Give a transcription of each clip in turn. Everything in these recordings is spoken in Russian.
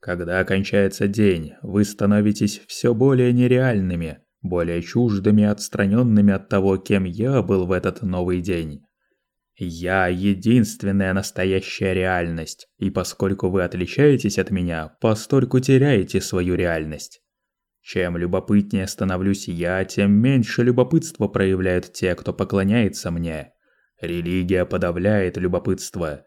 Когда кончается день, вы становитесь все более нереальными, более чуждыми, отстраненными от того, кем я был в этот новый день. Я единственная настоящая реальность, и поскольку вы отличаетесь от меня, постольку теряете свою реальность. Чем любопытнее становлюсь я, тем меньше любопытства проявляют те, кто поклоняется мне. Религия подавляет любопытство.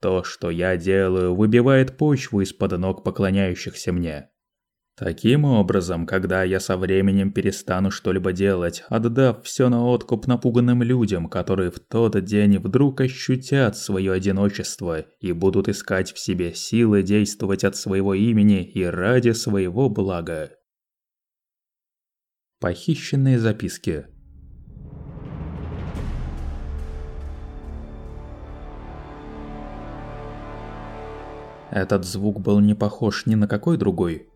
То, что я делаю, выбивает почву из-под ног поклоняющихся мне. Таким образом, когда я со временем перестану что-либо делать, отдав все на откуп напуганным людям, которые в тот день вдруг ощутят свое одиночество и будут искать в себе силы действовать от своего имени и ради своего блага. Похищенные записки Этот звук был не похож ни на какой другой,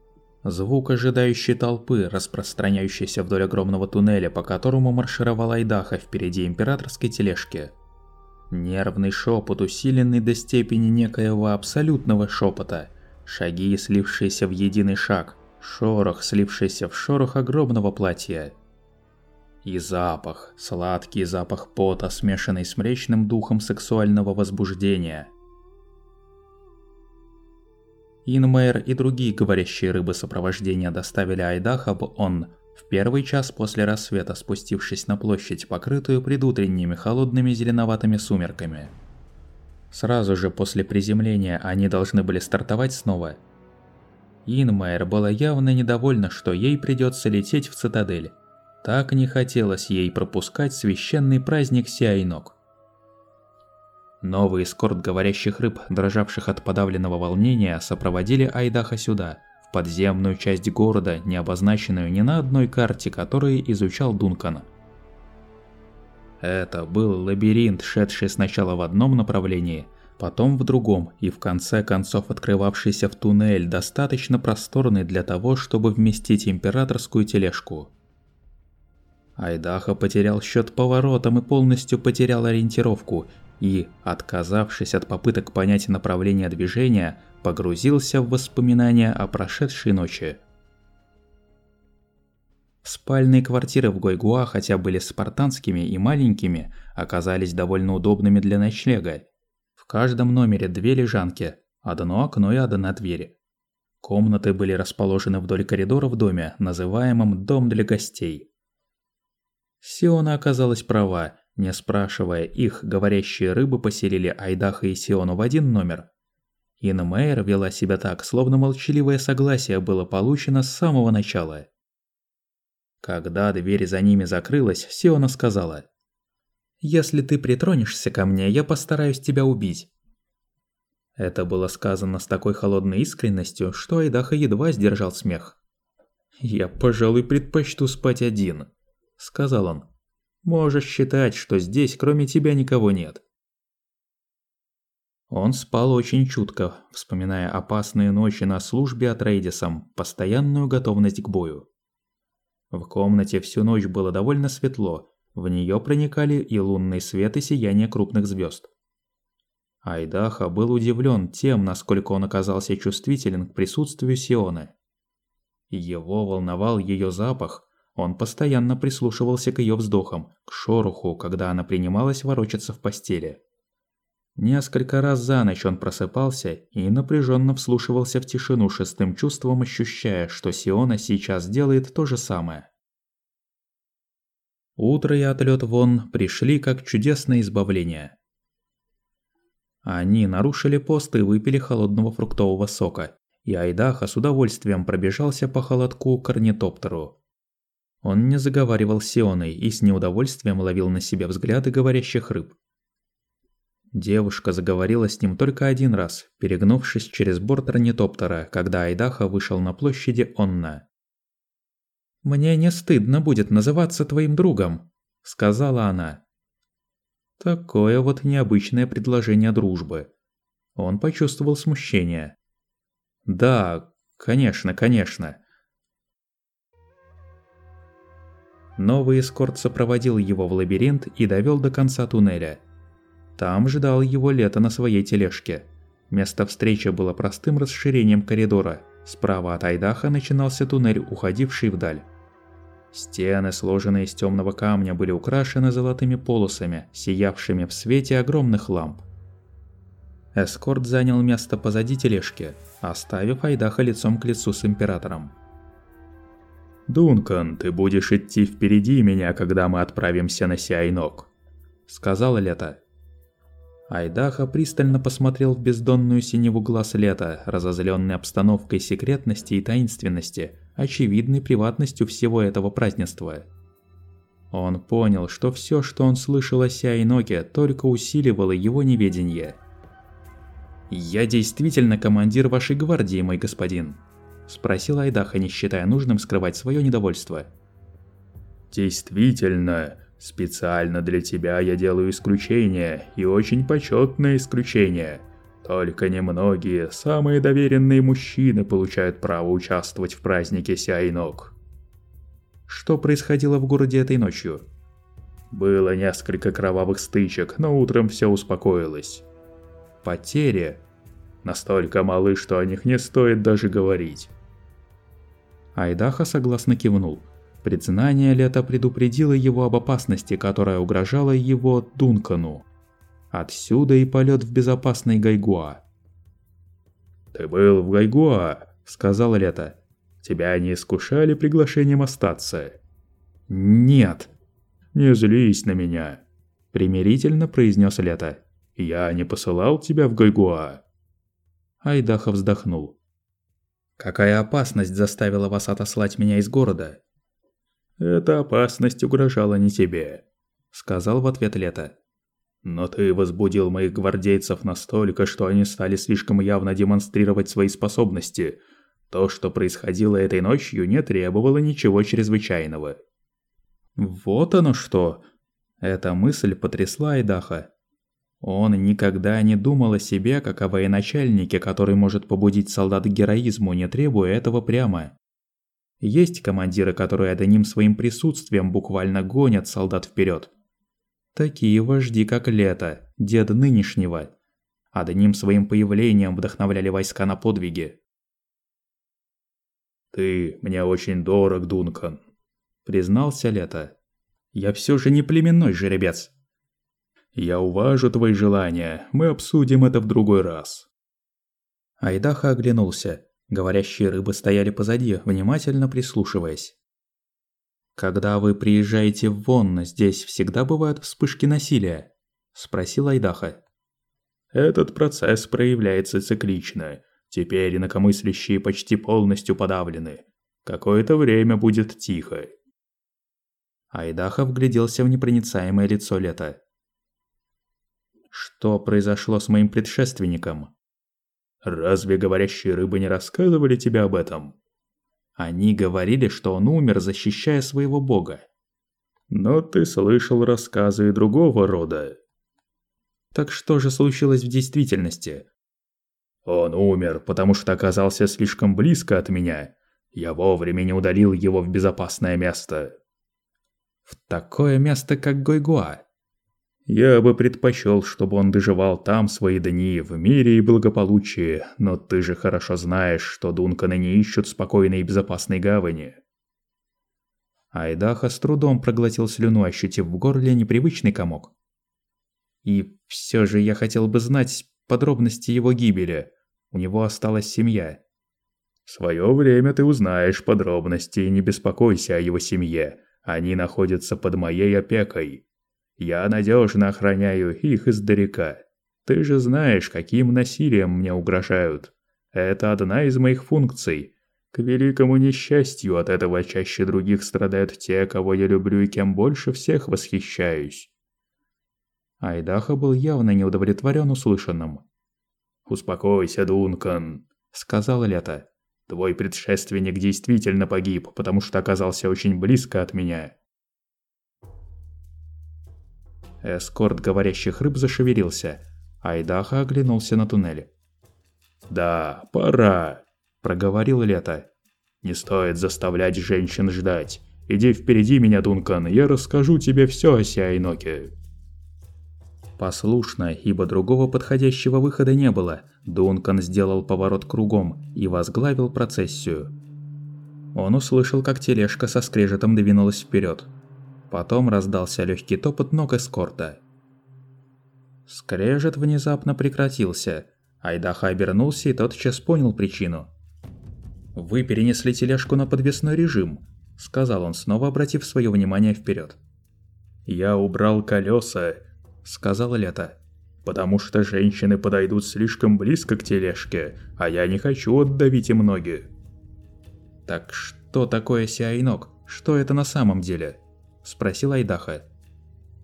Звук ожидающей толпы, распространяющейся вдоль огромного туннеля, по которому маршировала Айдаха впереди императорской тележки. Нервный шепот, усиленный до степени некоего абсолютного шепота. Шаги, слившиеся в единый шаг. Шорох, слившийся в шорох огромного платья. И запах, сладкий запах пота, смешанный с мречным духом сексуального возбуждения – Инмейр и другие говорящие рыбы сопровождения доставили Айдаха в Он в первый час после рассвета, спустившись на площадь, покрытую предутренними холодными зеленоватыми сумерками. Сразу же после приземления они должны были стартовать снова. Инмейр была явно недовольна, что ей придется лететь в цитадель. Так не хотелось ей пропускать священный праздник Сиайнок. Новый эскорт говорящих рыб, дрожавших от подавленного волнения, сопроводили Айдаха сюда, в подземную часть города, не обозначенную ни на одной карте, которую изучал Дункан. Это был лабиринт, шедший сначала в одном направлении, потом в другом и в конце концов открывавшийся в туннель, достаточно просторный для того, чтобы вместить императорскую тележку. Айдаха потерял счет поворотам и полностью потерял ориентировку, и, отказавшись от попыток понять направление движения, погрузился в воспоминания о прошедшей ночи. Спальные квартиры в Гойгуа, хотя были спартанскими и маленькими, оказались довольно удобными для ночлега. В каждом номере две лежанки, одно окно и одна дверь. Комнаты были расположены вдоль коридора в доме, называемом «дом для гостей». Сиона оказалась права, не спрашивая их, говорящие рыбы поселили Айдаха и Сиону в один номер. Инмейер вела себя так, словно молчаливое согласие было получено с самого начала. Когда дверь за ними закрылась, Сиона сказала. «Если ты притронешься ко мне, я постараюсь тебя убить». Это было сказано с такой холодной искренностью, что Айдаха едва сдержал смех. «Я, пожалуй, предпочту спать один», — сказал он. Можешь считать, что здесь кроме тебя никого нет. Он спал очень чутко, вспоминая опасные ночи на службе от Рейдисом, постоянную готовность к бою. В комнате всю ночь было довольно светло, в нее проникали и лунный свет и сияние крупных звезд. Айдаха был удивлен тем, насколько он оказался чувствителен к присутствию Сионы. Его волновал ее запах, он постоянно прислушивался к ее вздохам, к шороху, когда она принималась ворочаться в постели. Несколько раз за ночь он просыпался и напряженно вслушивался в тишину шестым чувством, ощущая, что Сиона сейчас делает то же самое. Утро и отлет вон пришли как чудесное избавление. Они нарушили пост и выпили холодного фруктового сока, и Айдаха с удовольствием пробежался по холодку к орнитоптеру. Он не заговаривал с Сионой и с неудовольствием ловил на себе взгляды говорящих рыб. Девушка заговорила с ним только один раз, перегнувшись через борт орнитоптера, когда Айдаха вышел на площади Онна. «Мне не стыдно будет называться твоим другом», — сказала она. Такое вот необычное предложение дружбы. Он почувствовал смущение. «Да, конечно, конечно. Новый эскорт сопроводил его в лабиринт и довел до конца туннеля. Там ждал его лето на своей тележке. Место встречи было простым расширением коридора. Справа от Айдаха начинался туннель, уходивший вдаль. Стены, сложенные из темного камня, были украшены золотыми полосами, сиявшими в свете огромных ламп. Эскорт занял место позади тележки, оставив Айдаха лицом к лицу с Императором. «Дункан, ты будешь идти впереди меня, когда мы отправимся на Сиайнок», — сказал Лето. Айдаха пристально посмотрел в бездонную синеву глаз Лета, разозленный обстановкой секретности и таинственности, очевидной приватностью всего этого празднества. Он понял, что все, что он слышал о Сиайноке, только усиливало его неведение — «Я действительно командир вашей гвардии, мой господин?» – спросил Айдаха, не считая нужным скрывать свое недовольство. «Действительно, специально для тебя я делаю исключение, и очень почетное исключение. Только немногие, самые доверенные мужчины получают право участвовать в празднике Сяйнок». Что происходило в городе этой ночью? Было несколько кровавых стычек, но утром все успокоилось потери настолько малы, что о них не стоит даже говорить. Айдаха согласно кивнул. Признание Лета предупредило его об опасности, которая угрожала его Дункану. Отсюда и полет в безопасный Гайгуа. «Ты был в Гайгуа», — сказал Лето. «Тебя не искушали приглашением остаться?» «Нет». «Не злись на меня», — примирительно произнес Лето. «Я не посылал тебя в Гайгуа?» Айдаха вздохнул. «Какая опасность заставила вас отослать меня из города?» «Эта опасность угрожала не тебе», — сказал в ответ Лето. «Но ты возбудил моих гвардейцев настолько, что они стали слишком явно демонстрировать свои способности. То, что происходило этой ночью, не требовало ничего чрезвычайного». «Вот оно что!» Эта мысль потрясла Айдаха. Он никогда не думал о себе как о военачальнике, который может побудить солдат к героизму, не требуя этого прямо. Есть командиры, которые одним своим присутствием буквально гонят солдат вперед. Такие вожди, как Лето, дед нынешнего, одним своим появлением вдохновляли войска на подвиги. «Ты мне очень дорог, Дункан», — признался Лето. «Я все же не племенной жеребец», я уважу твои желания, мы обсудим это в другой раз. Айдаха оглянулся. Говорящие рыбы стояли позади, внимательно прислушиваясь. «Когда вы приезжаете в Вонно, здесь всегда бывают вспышки насилия?» – спросил Айдаха. «Этот процесс проявляется циклично. Теперь инакомыслящие почти полностью подавлены. Какое-то время будет тихо». Айдаха вгляделся в непроницаемое лицо Лета. Что произошло с моим предшественником? Разве говорящие рыбы не рассказывали тебе об этом? Они говорили, что он умер, защищая своего бога. Но ты слышал рассказы и другого рода. Так что же случилось в действительности? Он умер, потому что оказался слишком близко от меня. Я вовремя не удалил его в безопасное место. В такое место, как Гойгуа? Я бы предпочел, чтобы он доживал там свои дни, в мире и благополучии, но ты же хорошо знаешь, что Дунканы не ищут спокойной и безопасной гавани. Айдаха с трудом проглотил слюну, ощутив в горле непривычный комок. И все же я хотел бы знать подробности его гибели. У него осталась семья. В свое время ты узнаешь подробности и не беспокойся о его семье. Они находятся под моей опекой. Я надежно охраняю их издалека. Ты же знаешь, каким насилием мне угрожают. Это одна из моих функций. К великому несчастью от этого чаще других страдают те, кого я люблю и кем больше всех восхищаюсь. Айдаха был явно не удовлетворен услышанным. «Успокойся, Дункан», — сказал Лето. «Твой предшественник действительно погиб, потому что оказался очень близко от меня. Эскорт говорящих рыб зашевелился. Айдаха оглянулся на туннель. «Да, пора», – проговорил Лето. «Не стоит заставлять женщин ждать. Иди впереди меня, Дункан, я расскажу тебе все о Сиайноке». Послушно, ибо другого подходящего выхода не было, Дункан сделал поворот кругом и возглавил процессию. Он услышал, как тележка со скрежетом двинулась вперед. Потом раздался легкий топот ног эскорта. Скрежет внезапно прекратился. Айдаха обернулся и тотчас понял причину. «Вы перенесли тележку на подвесной режим», — сказал он, снова обратив свое внимание вперед. «Я убрал колеса», — сказала Лето. «Потому что женщины подойдут слишком близко к тележке, а я не хочу отдавить им ноги». «Так что такое Сиайнок? Что это на самом деле?» – спросил Айдаха.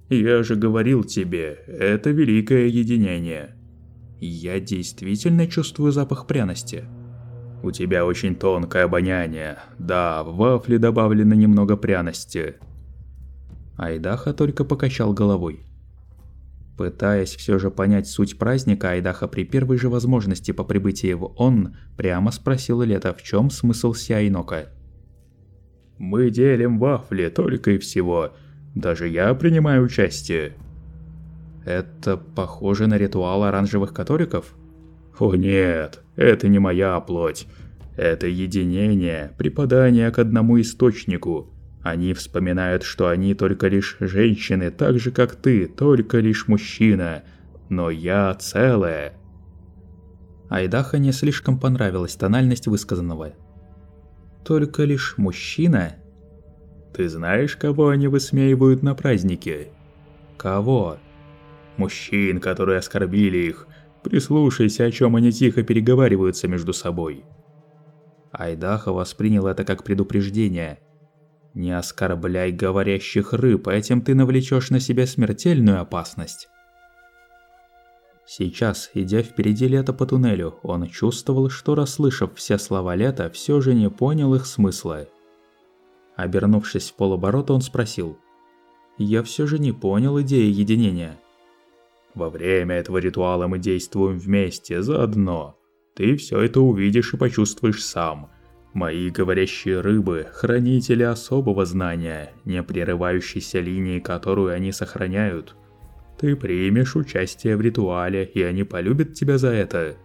«Я же говорил тебе, это великое единение». «Я действительно чувствую запах пряности». «У тебя очень тонкое обоняние. Да, в вафле добавлено немного пряности». Айдаха только покачал головой. Пытаясь все же понять суть праздника, Айдаха при первой же возможности по прибытии в Он прямо спросил Лето, в чем смысл Сиайнока. «Мы делим вафли только и всего. Даже я принимаю участие». «Это похоже на ритуал оранжевых католиков?» «О нет, это не моя плоть. Это единение, преподание к одному источнику, они вспоминают, что они только лишь женщины, так же как ты, только лишь мужчина. Но я целая. Айдаха не слишком понравилась тональность высказанного. Только лишь мужчина? Ты знаешь, кого они высмеивают на празднике? Кого? Мужчин, которые оскорбили их. Прислушайся, о чем они тихо переговариваются между собой. Айдаха воспринял это как предупреждение – не оскорбляй говорящих рыб, этим ты навлечешь на себя смертельную опасность. Сейчас, идя впереди Лета по туннелю, он чувствовал, что, расслышав все слова Лета, все же не понял их смысла. Обернувшись в полоборота, он спросил. «Я все же не понял идеи единения». «Во время этого ритуала мы действуем вместе, заодно. Ты все это увидишь и почувствуешь сам. Мои говорящие рыбы – хранители особого знания, не прерывающейся линии, которую они сохраняют. Ты примешь участие в ритуале, и они полюбят тебя за это.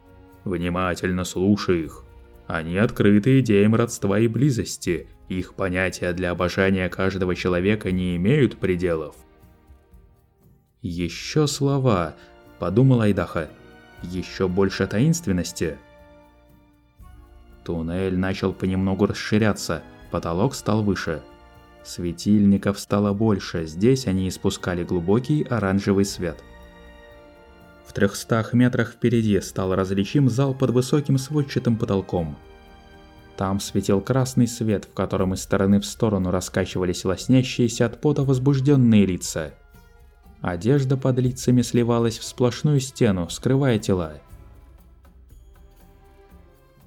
Внимательно слушай их. Они открыты идеям родства и близости, их понятия для обожания каждого человека не имеют пределов. «Еще слова», – подумал Айдаха. «Еще больше таинственности». Туннель начал понемногу расширяться, потолок стал выше. Светильников стало больше, здесь они испускали глубокий оранжевый свет. В трехстах метрах впереди стал различим зал под высоким сводчатым потолком. Там светил красный свет, в котором из стороны в сторону раскачивались лоснящиеся от пота возбужденные лица. Одежда под лицами сливалась в сплошную стену, скрывая тела.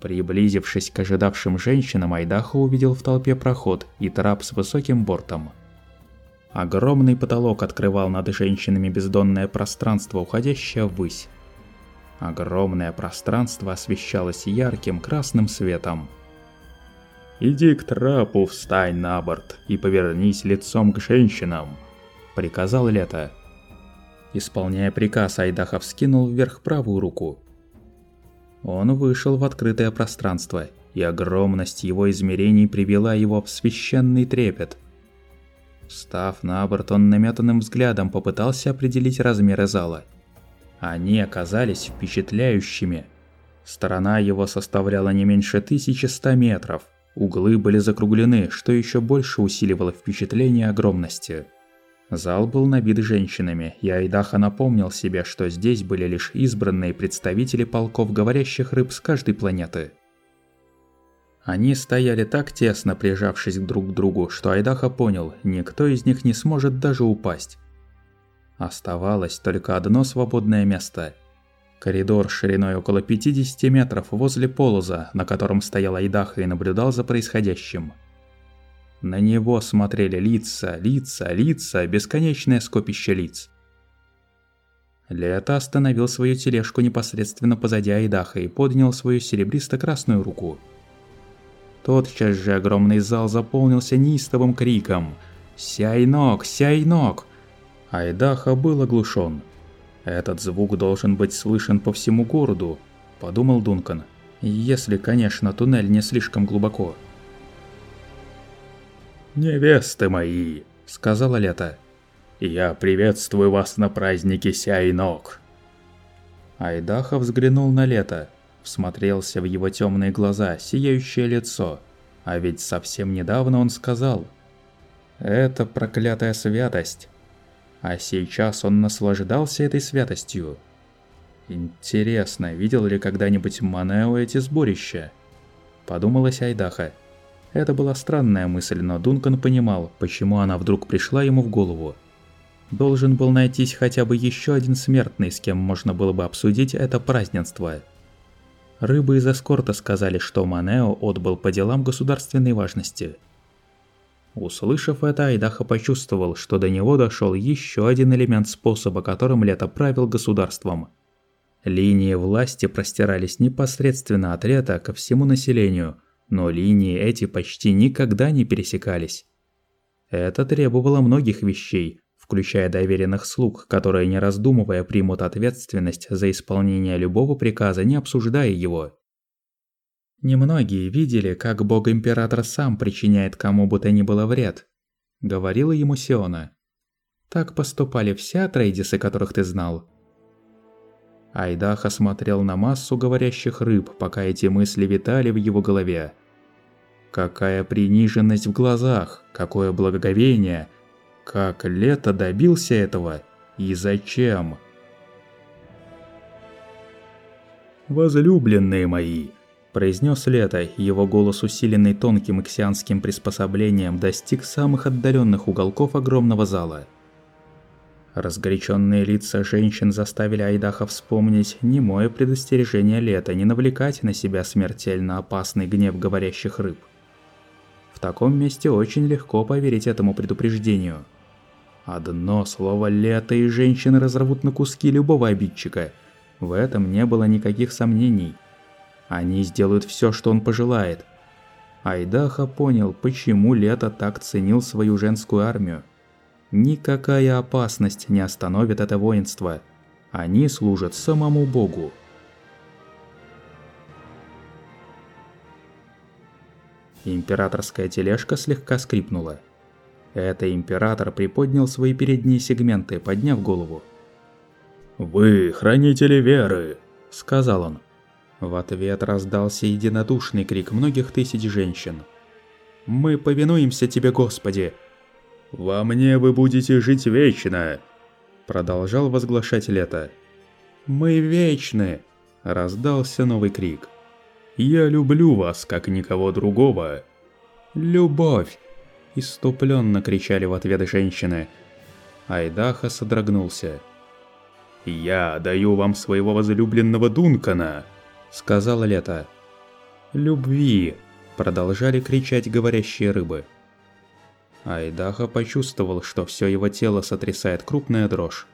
Приблизившись к ожидавшим женщинам, Айдахо увидел в толпе проход и трап с высоким бортом. Огромный потолок открывал над женщинами бездонное пространство, уходящее ввысь. Огромное пространство освещалось ярким красным светом. «Иди к трапу, встань на борт и повернись лицом к женщинам», — приказал Лето. Исполняя приказ, Айдахов скинул вверх правую руку. Он вышел в открытое пространство, и огромность его измерений привела его в священный трепет. Встав на борт, он наметанным взглядом попытался определить размеры зала. Они оказались впечатляющими. Сторона его составляла не меньше 1100 метров. Углы были закруглены, что еще больше усиливало впечатление огромности. Зал был набит женщинами, и Айдаха напомнил себе, что здесь были лишь избранные представители полков говорящих рыб с каждой планеты. Они стояли так тесно, прижавшись друг к другу, что Айдаха понял, никто из них не сможет даже упасть. Оставалось только одно свободное место. Коридор шириной около 50 метров возле полоза, на котором стоял Айдаха и наблюдал за происходящим. На него смотрели лица, лица, лица, бесконечное скопище лиц. Лето остановил свою тележку непосредственно позади Айдаха и поднял свою серебристо-красную руку. Тотчас же огромный зал заполнился неистовым криком «Сяйнок! Сяйнок!». Айдаха был оглушен. Этот звук должен быть слышен по всему городу, подумал Дункан. Если, конечно, туннель не слишком глубоко. «Невесты мои», — сказала Лето, — «я приветствую вас на празднике Сяйнок». Айдаха взглянул на Лето, всмотрелся в его темные глаза, сияющее лицо. А ведь совсем недавно он сказал «Это проклятая святость». А сейчас он наслаждался этой святостью. Интересно, видел ли когда-нибудь Манео эти сборища? Подумалась Айдаха. Это была странная мысль, но Дункан понимал, почему она вдруг пришла ему в голову. Должен был найтись хотя бы еще один смертный, с кем можно было бы обсудить это празднество. Рыбы из эскорта сказали, что Манео отбыл по делам государственной важности. Услышав это, Айдаха почувствовал, что до него дошел еще один элемент способа, которым Лето правил государством. Линии власти простирались непосредственно от Лета ко всему населению, но линии эти почти никогда не пересекались. Это требовало многих вещей, включая доверенных слуг, которые не раздумывая примут ответственность за исполнение любого приказа, не обсуждая его. Немногие видели, как бог-император сам причиняет кому бы то ни было вред, говорила ему Сиона. Так поступали все трейдисы, которых ты знал. Айдаха смотрел на массу говорящих рыб, пока эти мысли витали в его голове. Какая приниженность в глазах, какое благоговение – как Лето добился этого и зачем? «Возлюбленные мои!» – произнес Лето, его голос, усиленный тонким иксианским приспособлением, достиг самых отдаленных уголков огромного зала. Разгоряченные лица женщин заставили Айдаха вспомнить немое предостережение Лета не навлекать на себя смертельно опасный гнев говорящих рыб. Таком месте очень легко поверить этому предупреждению – Одно слово «лето» и женщины разорвут на куски любого обидчика. В этом не было никаких сомнений. Они сделают все, что он пожелает. Айдаха понял, почему Лето так ценил свою женскую армию. Никакая опасность не остановит это воинство. Они служат самому Богу. Императорская тележка слегка скрипнула. Это император приподнял свои передние сегменты, подняв голову. «Вы хранители веры», — сказал он. В ответ раздался единодушный крик многих тысяч женщин. «Мы повинуемся Тебе, Господи!» «Во мне вы будете жить вечно!» Продолжал возглашать Лето. «Мы вечны!» Раздался новый крик. «Я люблю вас, как никого другого!» «Любовь! Иступленно кричали в ответ женщины. Айдаха содрогнулся. «Я даю вам своего возлюбленного Дункана!» Сказала Лето. «Любви!» Продолжали кричать говорящие рыбы. Айдаха почувствовал, что все его тело сотрясает крупная дрожь.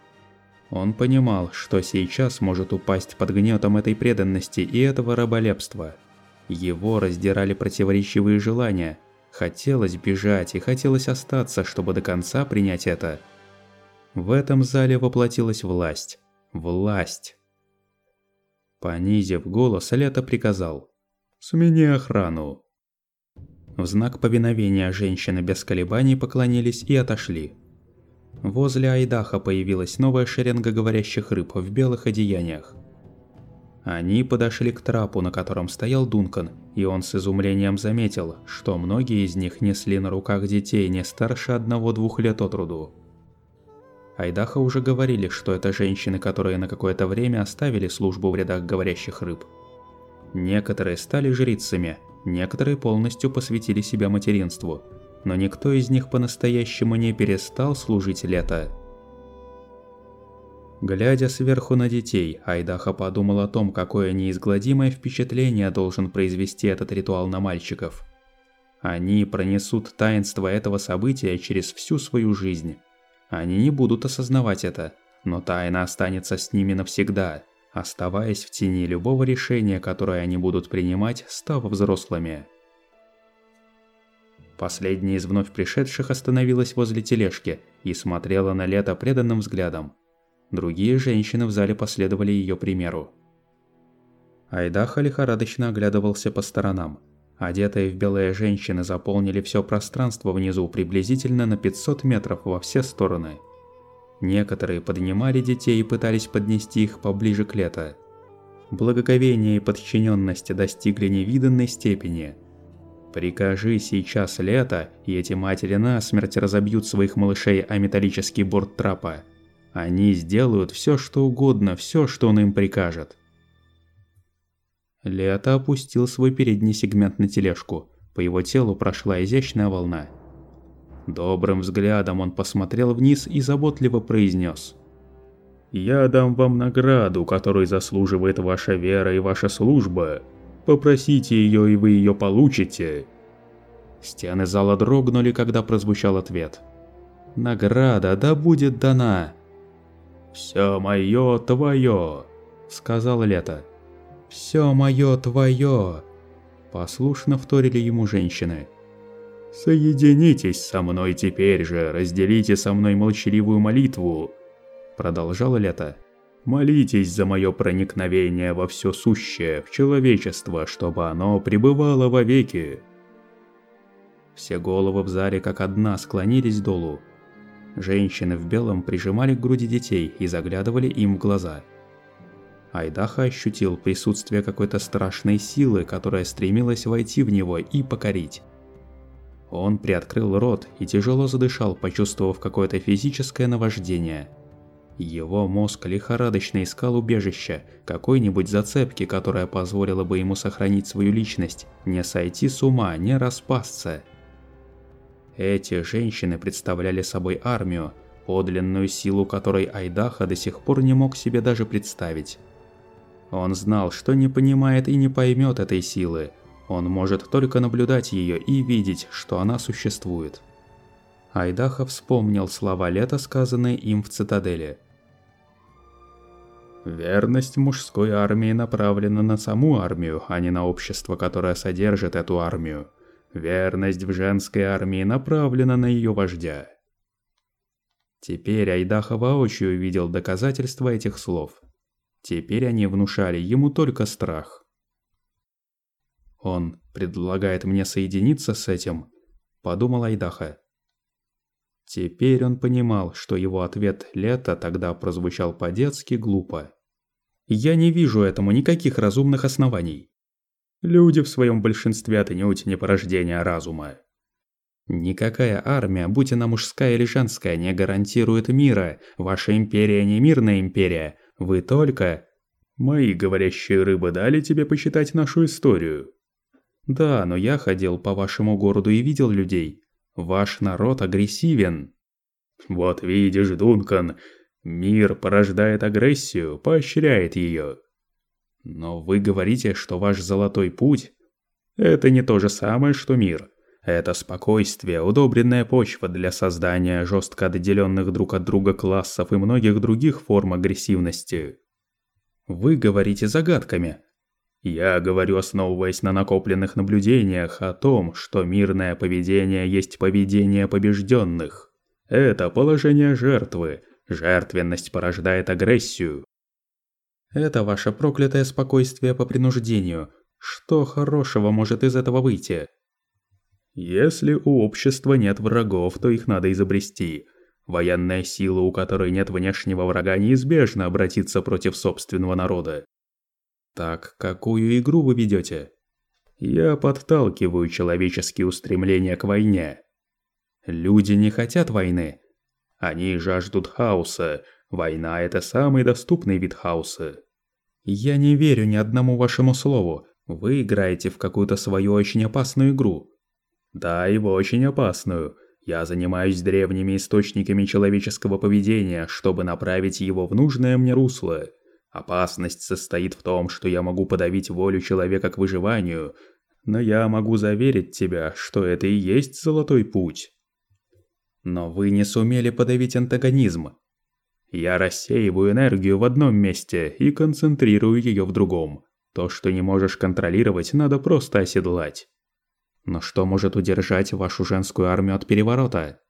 Он понимал, что сейчас может упасть под гнетом этой преданности и этого раболепства. Его раздирали противоречивые желания – Хотелось бежать и хотелось остаться, чтобы до конца принять это. В этом зале воплотилась власть. Власть. Понизив голос, Лето приказал. «Смени охрану». В знак повиновения женщины без колебаний поклонились и отошли. Возле Айдаха появилась новая шеренга говорящих рыб в белых одеяниях. Они подошли к трапу, на котором стоял Дункан, и он с изумлением заметил, что многие из них несли на руках детей не старше одного-двух лет от роду. Айдаха уже говорили, что это женщины, которые на какое-то время оставили службу в рядах говорящих рыб. Некоторые стали жрицами, некоторые полностью посвятили себя материнству, но никто из них по-настоящему не перестал служить лето. Глядя сверху на детей, Айдаха подумал о том, какое неизгладимое впечатление должен произвести этот ритуал на мальчиков. Они пронесут таинство этого события через всю свою жизнь. Они не будут осознавать это, но тайна останется с ними навсегда, оставаясь в тени любого решения, которое они будут принимать, став взрослыми. Последняя из вновь пришедших остановилась возле тележки и смотрела на лето преданным взглядом. Другие женщины в зале последовали ее примеру. Айдаха лихорадочно оглядывался по сторонам. Одетые в белые женщины заполнили все пространство внизу приблизительно на 500 метров во все стороны. Некоторые поднимали детей и пытались поднести их поближе к лето. Благоговение и подчиненность достигли невиданной степени. Прикажи сейчас лето, и эти матери насмерть разобьют своих малышей о металлический борт трапа. Они сделают все, что угодно, все, что он им прикажет. Лето опустил свой передний сегмент на тележку. По его телу прошла изящная волна. Добрым взглядом он посмотрел вниз и заботливо произнес: «Я дам вам награду, которой заслуживает ваша вера и ваша служба. Попросите ее, и вы ее получите». Стены зала дрогнули, когда прозвучал ответ. «Награда да будет дана!» «Все мое твое», — сказал Лето. «Все мое твое!» Послушно вторили ему женщины. «Соединитесь со мной теперь же, разделите со мной молчаливую молитву!» Продолжало Лето. «Молитесь за мое проникновение во все сущее, в человечество, чтобы оно пребывало вовеки!» Все головы в зале как одна склонились долу. Женщины в белом прижимали к груди детей и заглядывали им в глаза – Айдаха ощутил присутствие какой-то страшной силы, которая стремилась войти в него и покорить. Он приоткрыл рот и тяжело задышал, почувствовав какое-то физическое наваждение. Его мозг лихорадочно искал убежище, какой-нибудь зацепки, которая позволила бы ему сохранить свою личность, не сойти с ума, не распасться. Эти женщины представляли собой армию, подлинную силу которой Айдаха до сих пор не мог себе даже представить. Он знал, что не понимает и не поймет этой силы. Он может только наблюдать ее и видеть, что она существует. Айдаха вспомнил слова Лета, сказанные им в цитадели. Верность мужской армии направлена на саму армию, а не на общество, которое содержит эту армию. Верность в женской армии направлена на ее вождя. Теперь Айдаха воочию видел доказательства этих слов. Теперь они внушали ему только страх. «Он предлагает мне соединиться с этим?» – подумал Айдаха. Теперь он понимал, что его ответ «лето» тогда прозвучал по-детски глупо. «Я не вижу этому никаких разумных оснований. Люди в своем большинстве отнюдь не порождение разума. Никакая армия, будь она мужская или женская, не гарантирует мира. Ваша империя не мирная империя, вы только... Мои говорящие рыбы дали тебе почитать нашу историю. Да, но я ходил по вашему городу и видел людей. Ваш народ агрессивен. Вот видишь, Дункан, мир порождает агрессию, поощряет ее. Но вы говорите, что ваш золотой путь – это не то же самое, что мир. Это спокойствие, удобренная почва для создания жестко отделенных друг от друга классов и многих других форм агрессивности. Вы говорите загадками. Я говорю, основываясь на накопленных наблюдениях о том, что мирное поведение есть поведение побежденных. Это положение жертвы. Жертвенность порождает агрессию. Это ваше проклятое спокойствие по принуждению. Что хорошего может из этого выйти? Если у общества нет врагов, то их надо изобрести. Военная сила, у которой нет внешнего врага, неизбежно обратится против собственного народа. Так какую игру вы ведете? Я подталкиваю человеческие устремления к войне. Люди не хотят войны. Они жаждут хаоса. Война – это самый доступный вид хаоса. Я не верю ни одному вашему слову. Вы играете в какую-то свою очень опасную игру. Да, в очень опасную. Я занимаюсь древними источниками человеческого поведения, чтобы направить его в нужное мне русло. Опасность состоит в том, что я могу подавить волю человека к выживанию, но я могу заверить тебя, что это и есть золотой путь. Но вы не сумели подавить антагонизм. Я рассеиваю энергию в одном месте и концентрирую ее в другом. То, что не можешь контролировать, надо просто оседлать. Но что может удержать вашу женскую армию от переворота?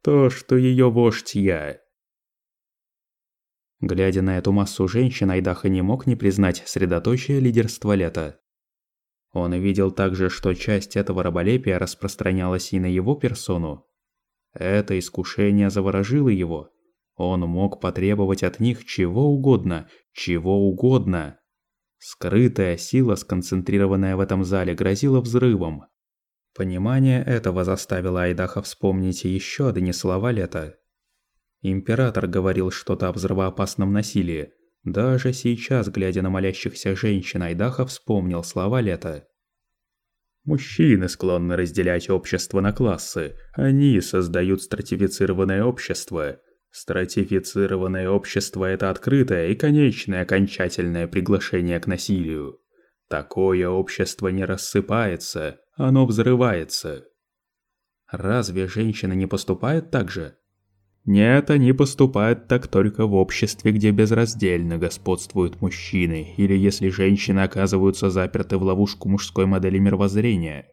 То, что ее вождь я. Глядя на эту массу женщин, Айдаха не мог не признать средоточие лидерства лета. Он видел также, что часть этого раболепия распространялась и на его персону. Это искушение заворожило его. Он мог потребовать от них чего угодно, чего угодно. Скрытая сила, сконцентрированная в этом зале, грозила взрывом. Понимание этого заставило Айдаха вспомнить еще одни слова лета. Император говорил что-то о взрывоопасном насилии. Даже сейчас, глядя на молящихся женщин, Айдаха вспомнил слова лета. Мужчины склонны разделять общество на классы. Они создают стратифицированное общество. Стратифицированное общество – это открытое и конечное окончательное приглашение к насилию. Такое общество не рассыпается, оно взрывается. Разве женщины не поступают так же? Нет, они поступают так только в обществе, где безраздельно господствуют мужчины, или если женщины оказываются заперты в ловушку мужской модели мировоззрения.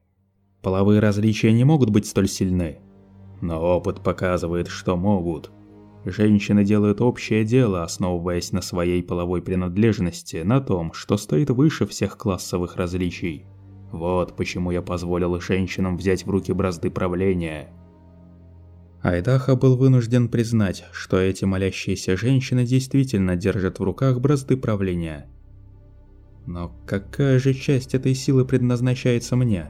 Половые различия не могут быть столь сильны. Но опыт показывает, что могут. Женщины делают общее дело, основываясь на своей половой принадлежности, на том, что стоит выше всех классовых различий. Вот почему я позволил женщинам взять в руки бразды правления – Айдаха был вынужден признать, что эти молящиеся женщины действительно держат в руках бразды правления. Но какая же часть этой силы предназначается мне?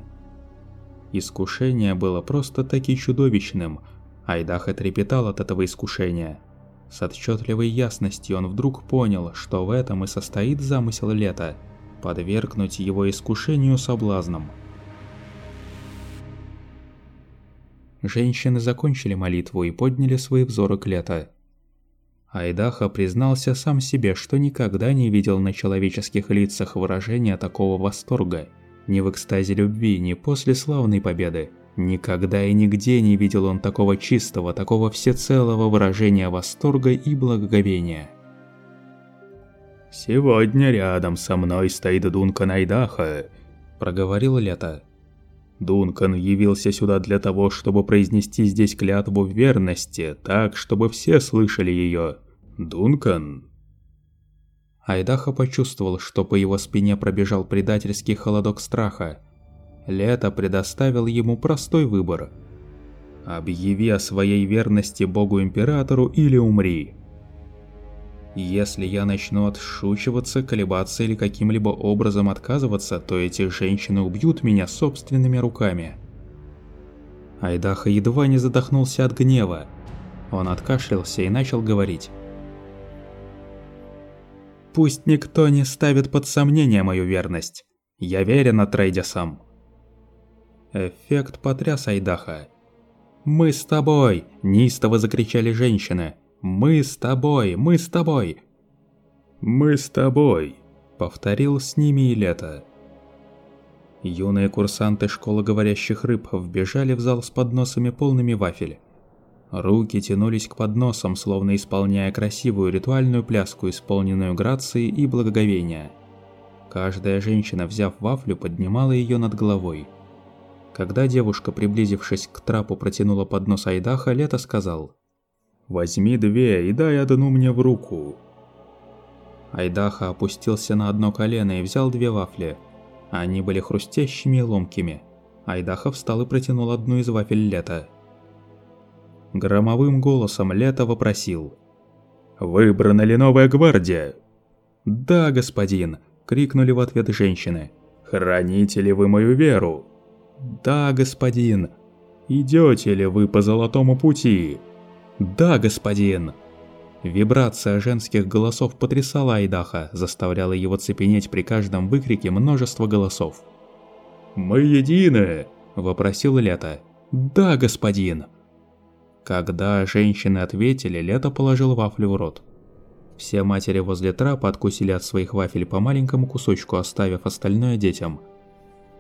Искушение было просто-таки чудовищным. Айдаха трепетал от этого искушения. С отчетливой ясностью он вдруг понял, что в этом и состоит замысел лета – подвергнуть его искушению соблазном – Женщины закончили молитву и подняли свои взоры к лето. Айдаха признался сам себе, что никогда не видел на человеческих лицах выражения такого восторга. Ни в экстазе любви, ни после славной победы. Никогда и нигде не видел он такого чистого, такого всецелого выражения восторга и благоговения. «Сегодня рядом со мной стоит Дункан Айдаха», – проговорил Лето. Дункан явился сюда для того, чтобы произнести здесь клятву верности, так, чтобы все слышали ее. Дункан? Айдаха почувствовал, что по его спине пробежал предательский холодок страха. Лето предоставил ему простой выбор. «Объяви о своей верности Богу-Императору или умри». Если я начну отшучиваться, колебаться или каким-либо образом отказываться, то эти женщины убьют меня собственными руками. Айдаха едва не задохнулся от гнева. Он откашлялся и начал говорить. «Пусть никто не ставит под сомнение мою верность. Я верен Атрейдисам». Эффект потряс Айдаха. «Мы с тобой!» – неистово закричали женщины. «Мы с тобой! Мы с тобой!» «Мы с тобой!» – повторил с ними и лето. Юные курсанты школы говорящих рыб вбежали в зал с подносами полными вафель. Руки тянулись к подносам, словно исполняя красивую ритуальную пляску, исполненную грацией и благоговения. Каждая женщина, взяв вафлю, поднимала ее над головой. Когда девушка, приблизившись к трапу, протянула поднос Айдаха, Лето сказал – Возьми две и дай одну мне в руку. Айдаха опустился на одно колено и взял две вафли. Они были хрустящими и ломкими. Айдаха встал и протянул одну из вафель Лета. Громовым голосом Лето вопросил. «Выбрана ли новая гвардия?» «Да, господин!» – крикнули в ответ женщины. «Храните ли вы мою веру?» «Да, господин!» «Идете ли вы по золотому пути?» «Да, господин!» Вибрация женских голосов потрясала Айдаха, заставляла его цепенеть при каждом выкрике множество голосов. «Мы едины!» – вопросил Лето. «Да, господин!» Когда женщины ответили, Лето положил вафлю в рот. Все матери возле трапа откусили от своих вафель по маленькому кусочку, оставив остальное детям.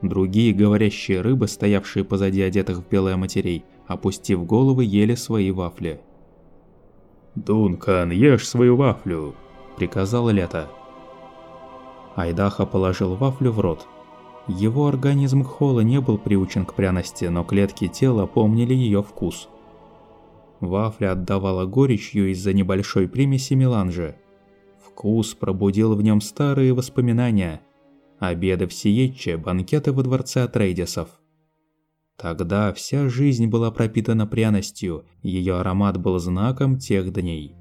Другие говорящие рыбы, стоявшие позади одетых в белое матерей, опустив головы, ели свои вафли. «Дункан, ешь свою вафлю!» – приказал Лето. Айдаха положил вафлю в рот. Его организм Холла не был приучен к пряности, но клетки тела помнили ее вкус. Вафля отдавала горечью из-за небольшой примеси меланжа. Вкус пробудил в нем старые воспоминания. Обеды в Сиетче, банкеты во дворце Атрейдисов. Тогда вся жизнь была пропитана пряностью, ее аромат был знаком тех дней.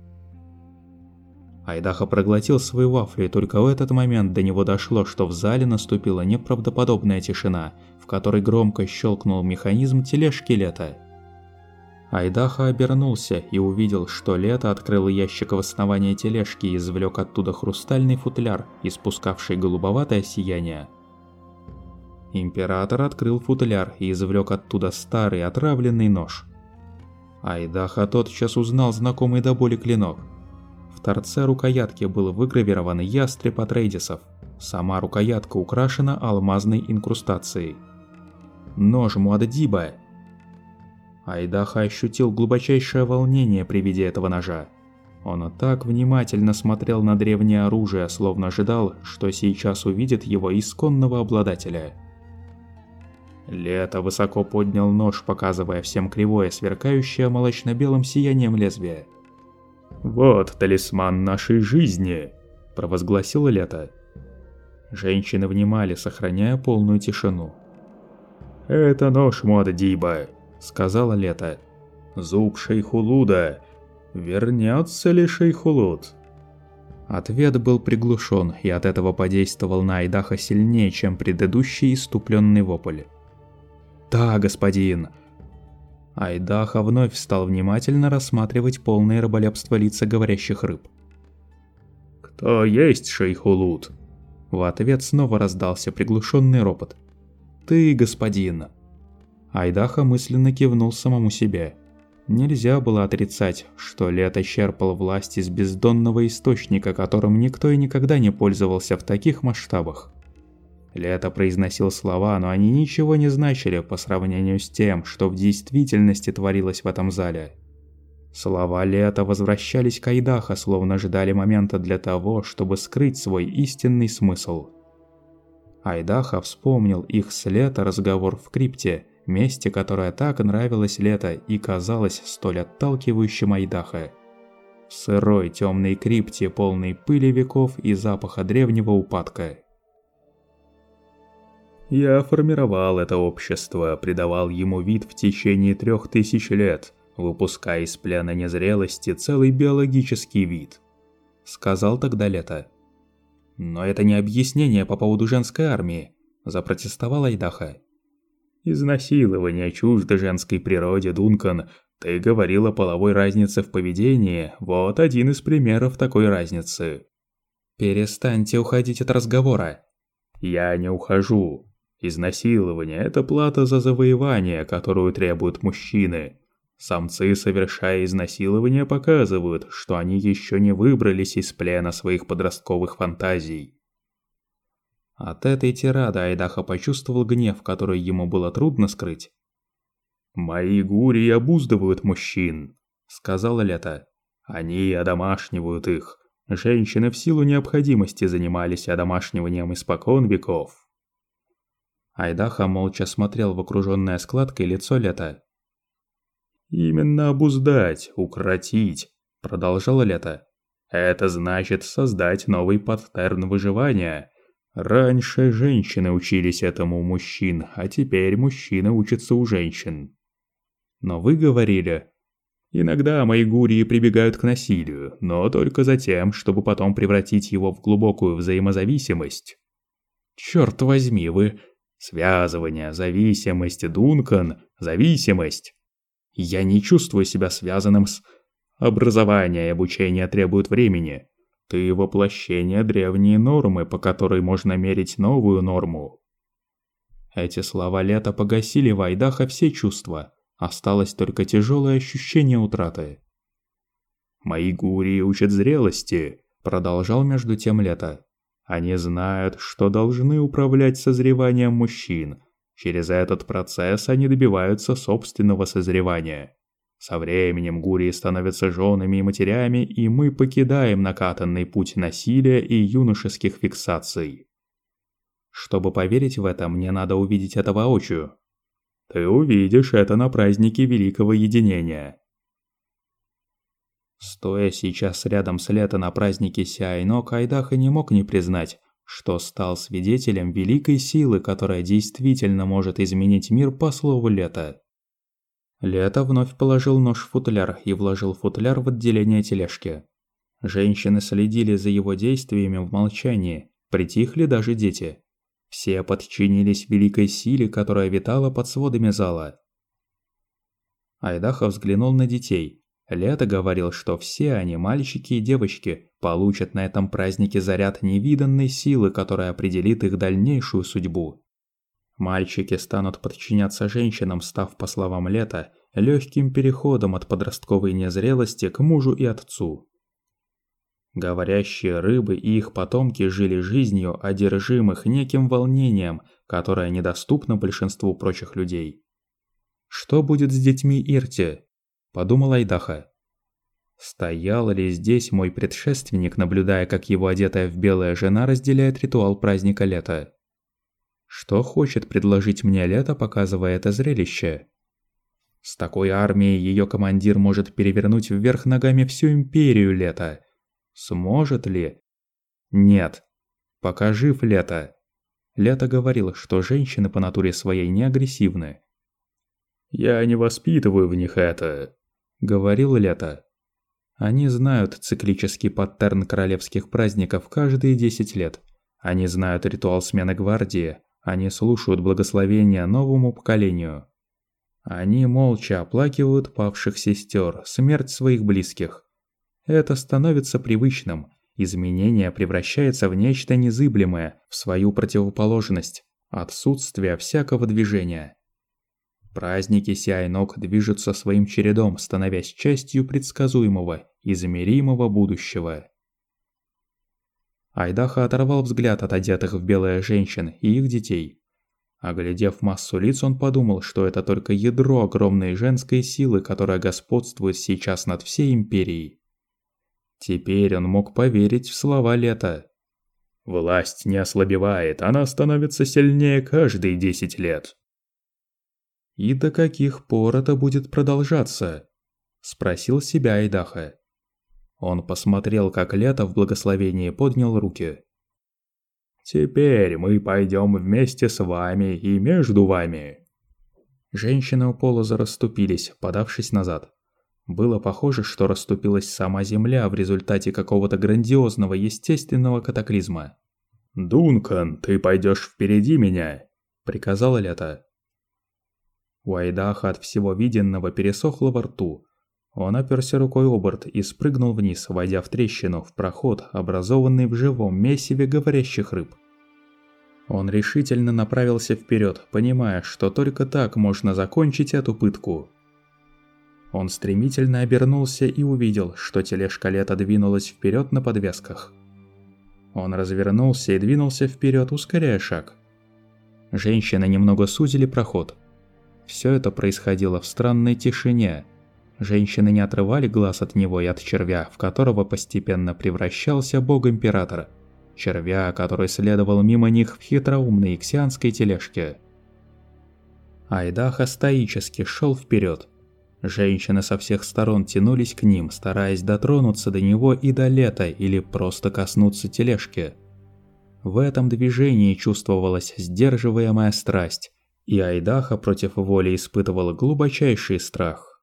Айдаха проглотил свою вафлю, и только в этот момент до него дошло, что в зале наступила неправдоподобная тишина, в которой громко щелкнул механизм тележки Лета. Айдаха обернулся и увидел, что Лето открыл ящик в основании тележки и извлек оттуда хрустальный футляр, испускавший голубоватое сияние. Император открыл футляр и извлек оттуда старый отравленный нож. Айдаха тотчас узнал знакомый до боли клинок – торце рукоятки был выгравирован ястреб Атрейдисов. Сама рукоятка украшена алмазной инкрустацией. Нож Муаддиба. Айдаха ощутил глубочайшее волнение при виде этого ножа. Он так внимательно смотрел на древнее оружие, словно ожидал, что сейчас увидит его исконного обладателя. Лето высоко поднял нож, показывая всем кривое, сверкающее молочно-белым сиянием лезвие. «Вот талисман нашей жизни», – провозгласила Лето. Женщины внимали, сохраняя полную тишину. «Это нож Муаддиба», – сказала Лето. «Зуб Шейхулуда. Вернется ли Шейхулуд?» Ответ был приглушен, и от этого подействовал на Айдаха сильнее, чем предыдущий иступленный вопль. «Да, господин!» Айдаха вновь стал внимательно рассматривать полное раболепство лица говорящих рыб. «Кто есть шейхулут?» В ответ снова раздался приглушенный ропот. «Ты, господин!» Айдаха мысленно кивнул самому себе. Нельзя было отрицать, что Лето черпал власть из бездонного источника, которым никто и никогда не пользовался в таких масштабах. Лето произносил слова, но они ничего не значили по сравнению с тем, что в действительности творилось в этом зале. Слова Лета возвращались к Айдаха, словно ждали момента для того, чтобы скрыть свой истинный смысл. Айдаха вспомнил их с Лета разговор в крипте, месте, которое так нравилось Лето и казалось столь отталкивающим Айдаха. В сырой темной крипте, полной пыли веков и запаха древнего упадка. Я формировал это общество, придавал ему вид в течение трех тысяч лет, выпуская из плена незрелости целый биологический вид. Сказал тогда Лето. Но это не объяснение по поводу женской армии, запротестовал Айдаха. Изнасилование чуждо женской природе, Дункан. Ты говорил о половой разнице в поведении, вот один из примеров такой разницы. Перестаньте уходить от разговора. Я не ухожу. Изнасилование – это плата за завоевание, которую требуют мужчины. Самцы, совершая изнасилование, показывают, что они еще не выбрались из плена своих подростковых фантазий. От этой тирады Айдаха почувствовал гнев, который ему было трудно скрыть. «Мои гури обуздывают мужчин», – сказала Лето. «Они одомашнивают их. Женщины в силу необходимости занимались одомашниванием испокон веков. Айдаха молча смотрел в окружённое складкой лицо Лето. «Именно обуздать, укротить», – продолжало Лето. «Это значит создать новый паттерн выживания. Раньше женщины учились этому у мужчин, а теперь мужчины учатся у женщин». «Но вы говорили...» Иногда мои гурии прибегают к насилию, но только за тем, чтобы потом превратить его в глубокую взаимозависимость. Черт возьми, вы Связывание, зависимость, Дункан, зависимость. Я не чувствую себя связанным с... Образование и обучение требуют времени. Ты воплощение древней нормы, по которой можно мерить новую норму. Эти слова лета погасили в Айдаха все чувства. Осталось только тяжелое ощущение утраты. «Мои гурии учат зрелости», — продолжал между тем лето. Они знают, что должны управлять созреванием мужчин. Через этот процесс они добиваются собственного созревания. Со временем гурии становятся женами и матерями, и мы покидаем накатанный путь насилия и юношеских фиксаций. Чтобы поверить в это, мне надо увидеть это воочию. Ты увидишь это на празднике Великого Единения. Стоя сейчас рядом с Лето на празднике Сиайнок, Айдаха не мог не признать, что стал свидетелем великой силы, которая действительно может изменить мир по слову Лето. Лето вновь положил нож в футляр и вложил футляр в отделение тележки. Женщины следили за его действиями в молчании, притихли даже дети. Все подчинились великой силе, которая витала под сводами зала. Айдаха взглянул на детей. Лето говорил, что все они, мальчики и девочки, получат на этом празднике заряд невиданной силы, которая определит их дальнейшую судьбу. Мальчики станут подчиняться женщинам, став, по словам Лета, легким переходом от подростковой незрелости к мужу и отцу. Говорящие рыбы и их потомки жили жизнью, одержимых неким волнением, которое недоступно большинству прочих людей. «Что будет с детьми Ирти?» – подумал Айдаха. Стоял ли здесь мой предшественник, наблюдая, как его одетая в белое жена разделяет ритуал праздника лета? Что хочет предложить мне лето, показывая это зрелище? С такой армией ее командир может перевернуть вверх ногами всю империю лета. Сможет ли? Нет. Пока жив лето. Лето говорил, что женщины по натуре своей не агрессивны. «Я не воспитываю в них это», — говорил Лето. Они знают циклический паттерн королевских праздников каждые 10 лет. Они знают ритуал смены гвардии, они слушают благословения новому поколению. Они молча оплакивают павших сестер, смерть своих близких. Это становится привычным. Изменение превращается в нечто незыблемое, в свою противоположность – отсутствие всякого движения. Праздники Сиайнок движутся своим чередом, становясь частью предсказуемого, измеримого будущего. Айдаха оторвал взгляд от одетых в белое женщин и их детей. Оглядев массу лиц, он подумал, что это только ядро огромной женской силы, которая господствует сейчас над всей империей. Теперь он мог поверить в слова Лета. «Власть не ослабевает, она становится сильнее каждые десять лет». «И до каких пор это будет продолжаться?» – спросил себя Айдаха. Он посмотрел, как Лето в благословении поднял руки. «Теперь мы пойдем вместе с вами и между вами». Женщины у Полоза расступились, подавшись назад. Было похоже, что расступилась сама Земля в результате какого-то грандиозного естественного катаклизма. «Дункан, ты пойдешь впереди меня», — приказала Лето. У Айдаха от всего виденного пересохло во рту, он оперся рукой о борт и спрыгнул вниз, войдя в трещину, в проход, образованный в живом месиве говорящих рыб. Он решительно направился вперед, понимая, что только так можно закончить эту пытку. Он стремительно обернулся и увидел, что тележка лета двинулась вперед на подвесках. Он развернулся и двинулся вперед, ускоряя шаг. Женщины немного сузили проход. Все это происходило в странной тишине – Женщины не отрывали глаз от него и от червя, в которого постепенно превращался бог императора. Червя, который следовал мимо них в хитроумной иксианской тележке. Айдаха стоически шел вперед. Женщины со всех сторон тянулись к ним, стараясь дотронуться до него и до лета или просто коснуться тележки. В этом движении чувствовалась сдерживаемая страсть, и Айдаха против воли испытывала глубочайший страх.